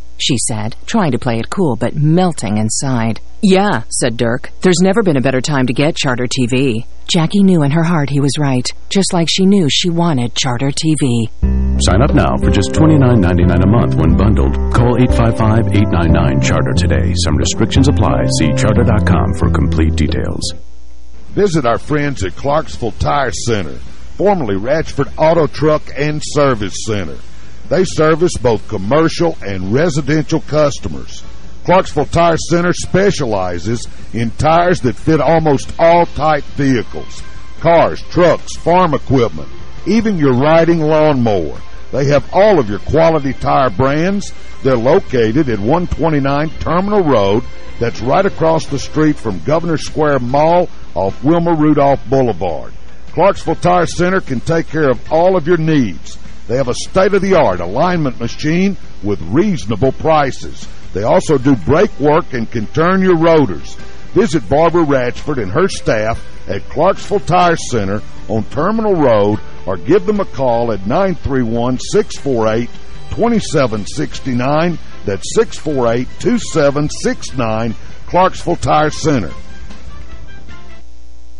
She said, trying to play it cool but melting inside. Yeah, said Dirk. There's never been a better time to get Charter TV. Jackie knew in her heart he was right, just like she knew she wanted Charter TV. Sign up now for just $29.99 a month when bundled. Call 855-899-CHARTER today. Some restrictions apply. See charter.com for complete details. Visit our friends at Clarksville Tire Center, formerly Ratchford Auto Truck and Service Center. They service both commercial and residential customers. Clarksville Tire Center specializes in tires that fit almost all type vehicles. Cars, trucks, farm equipment, even your riding lawnmower. They have all of your quality tire brands. They're located at 129 Terminal Road. That's right across the street from Governor Square Mall off Wilma Rudolph Boulevard. Clarksville Tire Center can take care of all of your needs. They have a state-of-the-art alignment machine with reasonable prices. They also do brake work and can turn your rotors. Visit Barbara Ratchford and her staff at Clarksville Tire Center on Terminal Road or give them a call at 931-648-2769. That's 648-2769, Clarksville Tire Center.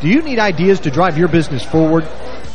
Do you need ideas to drive your business forward?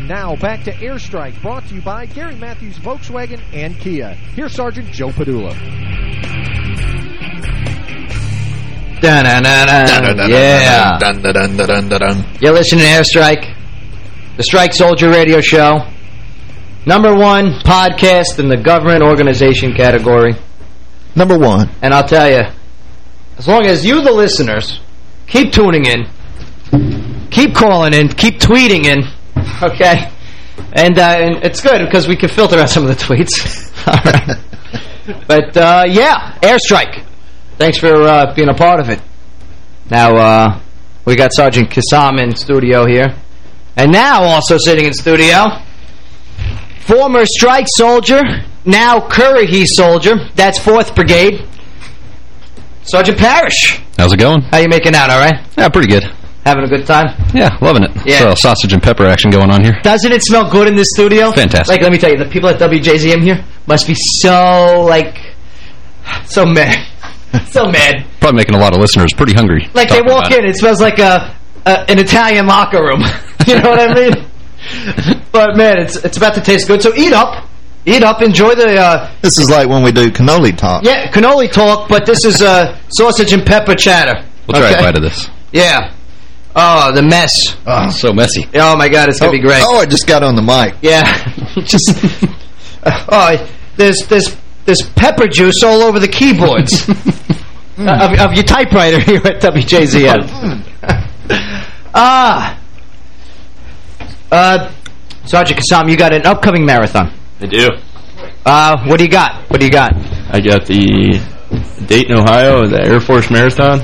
And now back to Airstrike, brought to you by Gary Matthews Volkswagen and Kia. Here's Sergeant Joe Padula. Yeah. You're listening to Airstrike, the Strike Soldier Radio Show. Number one podcast in the government organization category. Number one. And I'll tell you, as long as you, the listeners, keep tuning in, keep calling in, keep tweeting in, okay? And, uh, and it's good because we can filter out some of the tweets. *laughs* All right. But, uh, yeah, Airstrike. Thanks for uh, being a part of it. Now, uh, we got Sergeant Kissam in studio here. And now also sitting in studio, former strike soldier, now Currahee soldier. That's 4th Brigade. Sergeant Parrish. How's it going? How you making out, all right? Yeah, pretty good. Having a good time? Yeah, loving it. Yeah. So, sausage and pepper action going on here. Doesn't it smell good in this studio? Fantastic. Like, let me tell you, the people at WJZM here must be so, like, so mad. *laughs* so mad. Probably making a lot of listeners pretty hungry. Like, they walk about in, it smells like a, a an Italian locker room. *laughs* you know what I mean? *laughs* but, man, it's it's about to taste good. So eat up. Eat up. Enjoy the... Uh, This is like when we do cannoli talk. yeah, cannoli talk, but this is uh, sausage and pepper chatter. We'll try okay? a bite of this. Yeah. Oh, the mess. Oh, so messy. Oh, my God, it's going to be great. Oh, I just got on the mic. Yeah. *laughs* Just... *laughs* oh, there's, there's, there's pepper juice all over the keyboards. *laughs* Uh, of, of your typewriter here at WJZM. ah. Uh, Sergeant Kissam, you got an upcoming marathon. I do. Uh, what do you got? What do you got? I got the Dayton, Ohio, the Air Force Marathon.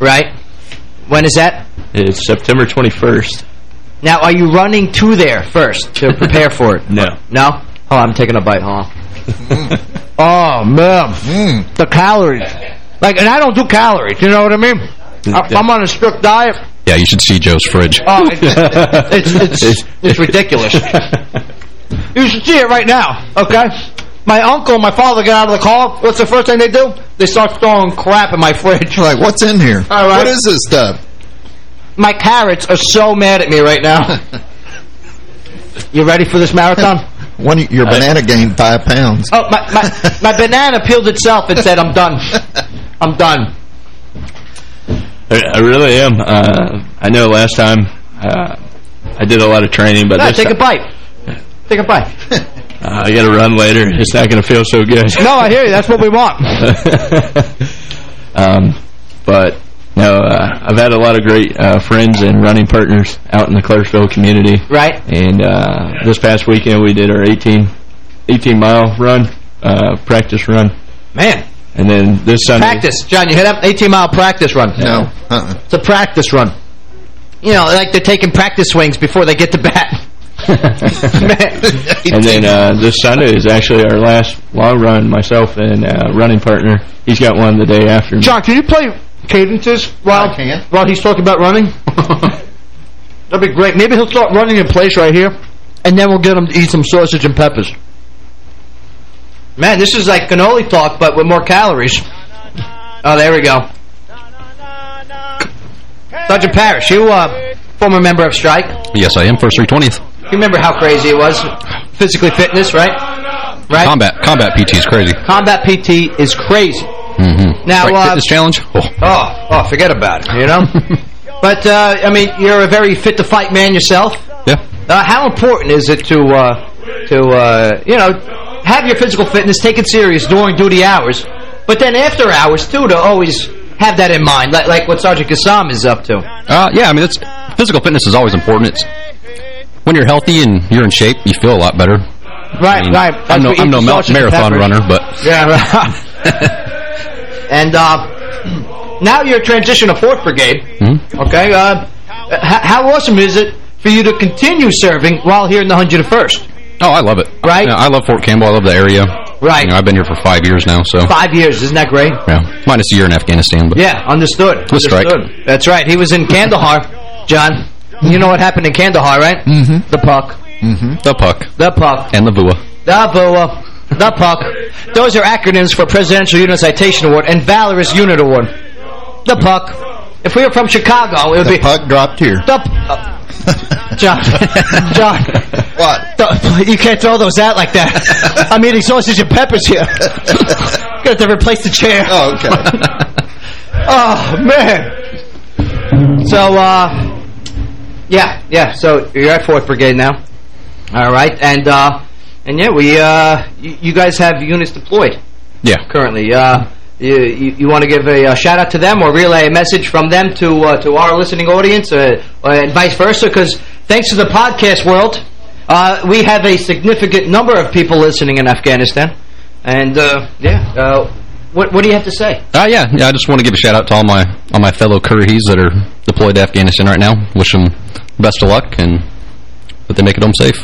Right. When is that? It's September 21st. Now, are you running to there first to prepare for it? *laughs* No. No? Oh, I'm taking a bite, huh? Mm. *laughs* oh, man. Mm. The calories. Like, and I don't do calories, you know what I mean? I- I'm on a strict diet. Yeah, you should see Joe's fridge. Oh, it's, it's, it's, *laughs* it's ridiculous. You should see it right now, okay? My uncle and my father get out of the car. What's the first thing they do? They start throwing crap in my fridge. Like, what's in here? All right. What is this stuff? My carrots are so mad at me right now. *laughs* you ready for this marathon? *laughs* One, your banana gained five pounds. Oh, my, my, my *laughs* banana peeled itself and said, I'm done. I'm done. I, I really am. Uh, I know last time uh, I did a lot of training, but No, this take a bite. Take a bite. Uh, I got to run later. It's not going to feel so good. No, I hear you. That's what we want. *laughs* um, but no, uh, I've had a lot of great uh, friends and running partners out in the Clarksville community. Right. And uh, this past weekend we did our 18, 18 mile run, uh, practice run. Man. And then this Sunday. Practice. John, you hit up 18-mile practice run. No. Uh-uh. It's a practice run. You know, like they're taking practice swings before they get to bat. *laughs* And then uh, this Sunday is actually our last long run, myself and uh, running partner. He's got one the day after me. John, can you play cadences while, while he's talking about running? *laughs* That'd be great. Maybe he'll start running in place right here, and then we'll get him to eat some sausage and peppers. Man, this is like cannoli talk, but with more calories. Oh, there we go. Sergeant Parrish, you uh, former member of Strike. Yes, I am. First 320th. You remember how crazy it was? Physically fitness, right? Right? Combat combat PT is crazy. Combat PT is crazy. Mm-hmm. Now, uh, fitness challenge. Oh. Oh, oh, forget about it, you know? *laughs* but, uh, I mean, you're a very fit-to-fight man yourself. Yeah. Uh, how important is it to, uh, to uh, you know, have your physical fitness, take it serious during duty hours, but then after hours, too, to always have that in mind, like, like what Sergeant Kissam is up to. Uh, yeah, I mean, it's physical fitness is always important. It's when you're healthy and you're in shape, you feel a lot better. Right, I mean, right. I'm no, I'm no ma- marathon runner, but Yeah, right. *laughs* and uh, now you're transition to 4th Brigade. Mhm. Okay. Uh, how awesome is it for you to continue serving while here in the 101st? oh, I love it. Right? Yeah, I love Fort Campbell. I love the area. Right. You know, I've been here for five years now, so Five years. Isn't that great? yeah, minus a year in Afghanistan. But Yeah, understood. With strike. Understood. That's right. He was in Kandahar, John. You know what happened in Kandahar, right? Mm-hmm. The puck. Mm-hmm. the puck The puck. and the VUA. The VUA. The puck. Those are acronyms for Presidential Unit Citation Award and Valorous Unit Award. The puck. If we were from Chicago, it would The be... puck dropped here. The... uh, John. John. *laughs* What? The- you can't throw those out like that. I'm eating sausage and peppers here. *laughs* Got to replace the chair. Oh, okay. *laughs* Oh, man. So, uh, yeah, yeah. So you're at 4th Brigade now. All right. And, uh, and yeah, we, uh, you, guys have units deployed Yeah. currently. Uh, you, you, you want to give a, uh shout out to them or relay a message from them to, uh, to our listening audience, uh, and vice versa? Because thanks to the podcast world, uh, we have a significant number of people listening in Afghanistan. And, uh, yeah, uh, what, what do you have to say? Uh, yeah, yeah. I just want to give a shout out to all my all my fellow Currahees that are deployed to Afghanistan right now. Wish them best of luck and that they make it home safe.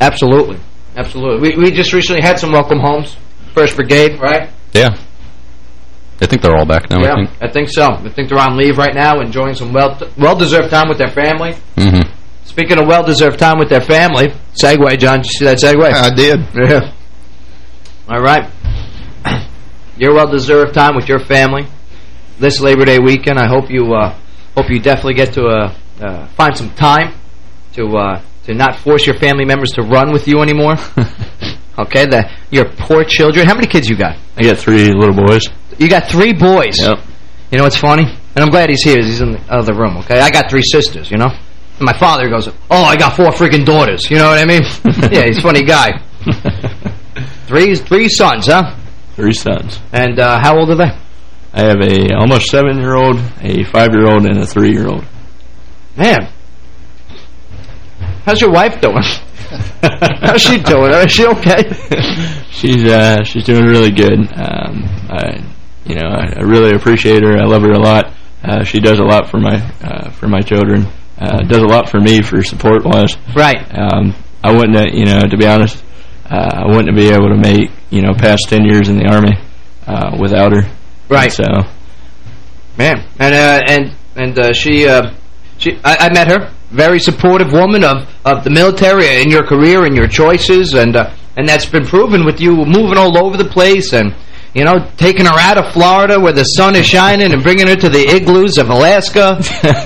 Absolutely. Absolutely. We, we just recently had some welcome homes. First Brigade, right? Yeah. I think they're all back now. I yeah, think. I think so. I think they're on leave right now, enjoying some well well-deserved time with their family. Mm-hmm. Speaking of well-deserved time with their family, segue, John. Did you see that segue? I did. Yeah. All right. Your well-deserved time with your family this Labor Day weekend. I hope you uh, hope you definitely get to uh, uh, find some time to uh, to not force your family members to run with you anymore. *laughs* okay, the your poor children. How many kids you got? I got three little boys. You got three boys. Yep. You know what's funny? And I'm glad he's here. He's in the other room, okay? I got three sisters, you know? And my father goes, oh, I got four freaking daughters. You know what I mean? *laughs* yeah, he's a funny guy. *laughs* three three sons, huh? Three sons. And uh, how old are they? I have a almost seven-year-old, a five-year-old, and a three-year-old. Man. How's your wife doing? *laughs* How's she doing? Is she okay? *laughs* she's uh, she's doing really good. Um, I, you know, I, I really appreciate her. I love her a lot. Uh, she does a lot for my uh, for my children. Uh, does a lot for me for support wise. Right. Um, I wouldn't, have, you know, to be honest, uh, I wouldn't be able to make you know past ten years in the army uh, without her. Right. So Man, and uh, and and uh, she, uh, she, I, I met her. Very supportive woman of of the military and your career and your choices, and uh, and that's been proven with you moving all over the place and you know taking her out of Florida where the sun is shining and bringing her to the igloos of Alaska.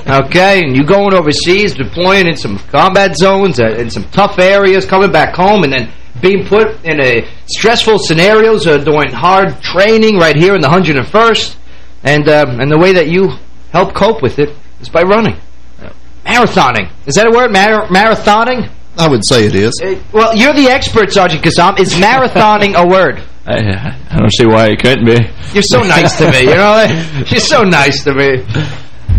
*laughs* okay, and you going overseas, deploying in some combat zones uh, in some tough areas, coming back home, and then being put in a stressful scenarios, uh, doing hard training right here in the 101st. And uh, and the way that you help cope with it is by running. Marathoning. Is that a word? Mar marathoning? I would say it is. Uh, well, you're the expert, Sergeant Kissam. Is marathoning a word? *laughs* I, I don't see why it couldn't be. You're so nice to me, you know? *laughs* You're so nice to me.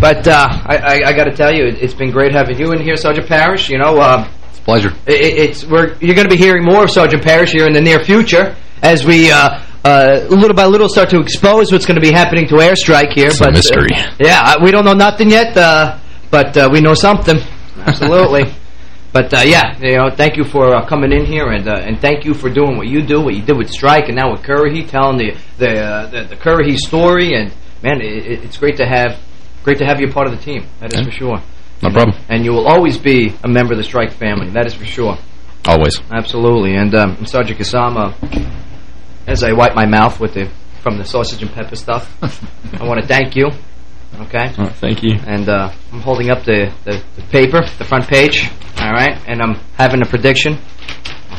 But uh, I, I, I got to tell you, it's been great having you in here, Sergeant Parrish. You know, uh, it's a pleasure. It, it's we're you're going to be hearing more of Sergeant Parrish here in the near future as we uh, uh, little by little start to expose what's going to be happening to airstrike here. It's but a mystery. Uh, yeah, we don't know nothing yet, uh, but uh, we know something. Absolutely. *laughs* But uh, yeah, you know, thank you for uh, coming in here, and uh, and thank you for doing what you do, what you did with Strike, and now with Curry, telling the the uh, the, the Curry story, and man, it, it's great to have great to have you part of the team. That is Yeah. for sure. No problem. And you will always be a member of the Strike family. That is for sure. Always. Absolutely. And um, Sergeant Kasama, as I wipe my mouth with the from the sausage and pepper stuff, *laughs* I want to thank you. Okay. Oh, thank you. And uh, I'm holding up the, the, the paper, the front page. All right. And I'm having a prediction.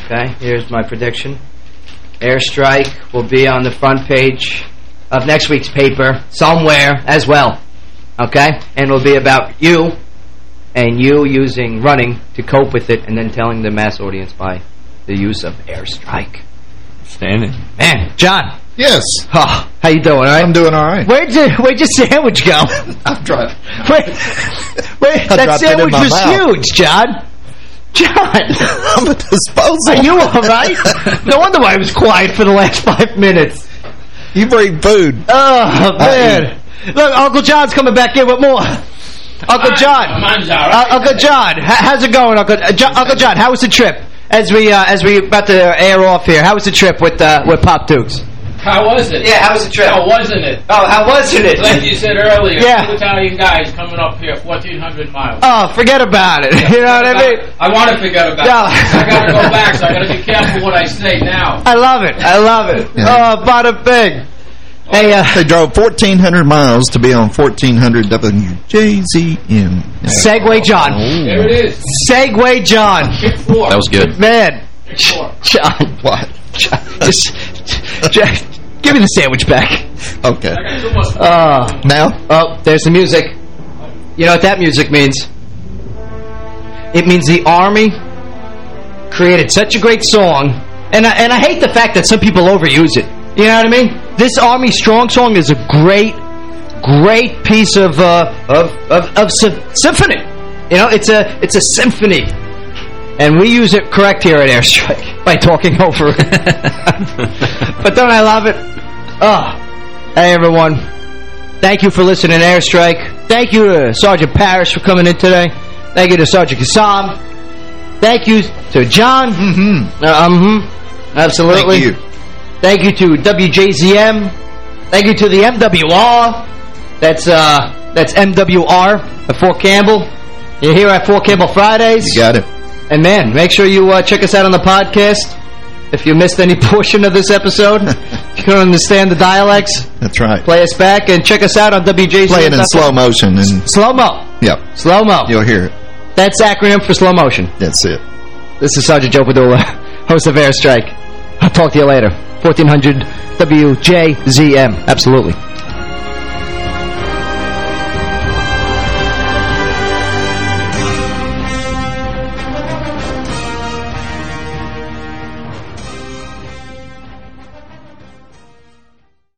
Okay. Here's my prediction. Airstrike will be on the front page of next week's paper somewhere as well. Okay. And it'll be about you and you using running to cope with it and then telling the mass audience by the use of airstrike. Standing. Man, John. Yes. Oh, how you doing, all right? I'm doing all right. Where'd, you, where'd your sandwich go? I'm trying. Wait, wait, I that dropped it in sandwich was mouth. huge, John. John. *laughs* I'm a disposal. Are you all right? no wonder why I was quiet for the last five minutes. You bring food. Oh, uh, man. Look, Uncle John's coming back in with more. *laughs* Uncle John. *laughs* Uh. Uncle John, how's it going, Uncle uh, Jo- Uncle John? How was the trip? As we uh, as we about to air off here, how was the trip with uh, with Pop Dukes? How was it? Yeah, how was the trip? How wasn't it? Oh, how wasn't it? Like you said earlier, Yeah. two Italian guys coming up here, 1,400 miles. Oh, forget about it. *laughs* You know what I mean? I want to forget about No. it. I got to go back, so I got to be careful what I say now. I love it. I love it. Yeah. Oh, bada bing. Hey, uh, They drove 1,400 miles to be on 1,400 WJZM. Segue John. There it is. Segue John. That was good. Man. John. What? John, just, Jack, give me the sandwich back. Okay. I got too much. Uh, Now? oh, there's the music. You know what that music means? It means the Army created such a great song, and I, and I hate the fact that some people overuse it. You know what I mean? This Army Strong song is a great, great piece of uh, of of, of sy- symphony. You know, it's a it's a symphony, and we use it correct here at Airstrike *laughs* by talking over it. *laughs* but don't I love it? Oh, hey everyone. Thank you for listening to Airstrike. Thank you to Sergeant Parrish for coming in today. Thank you to Sergeant Kissam. Thank you to John. Mm-hmm. Uh, um, absolutely. Thank you. To WJZM. Thank you to the MWR. That's uh, that's MWR at Fort Campbell. You're here at Fort Campbell Fridays. You got it. And man, make sure you uh, check us out on the podcast. If you missed any *laughs* portion of this episode, if *laughs* you couldn't understand the dialects, That's right. play us back and check us out on WJZM. Play it in slow motion and Slow-mo. yep, Slow-mo. you'll hear it. That's acronym for slow motion. That's it. This is Sergeant Joe Padula, *laughs* host of Airstrike. I'll talk to you later. 1400 WJZM. Absolutely.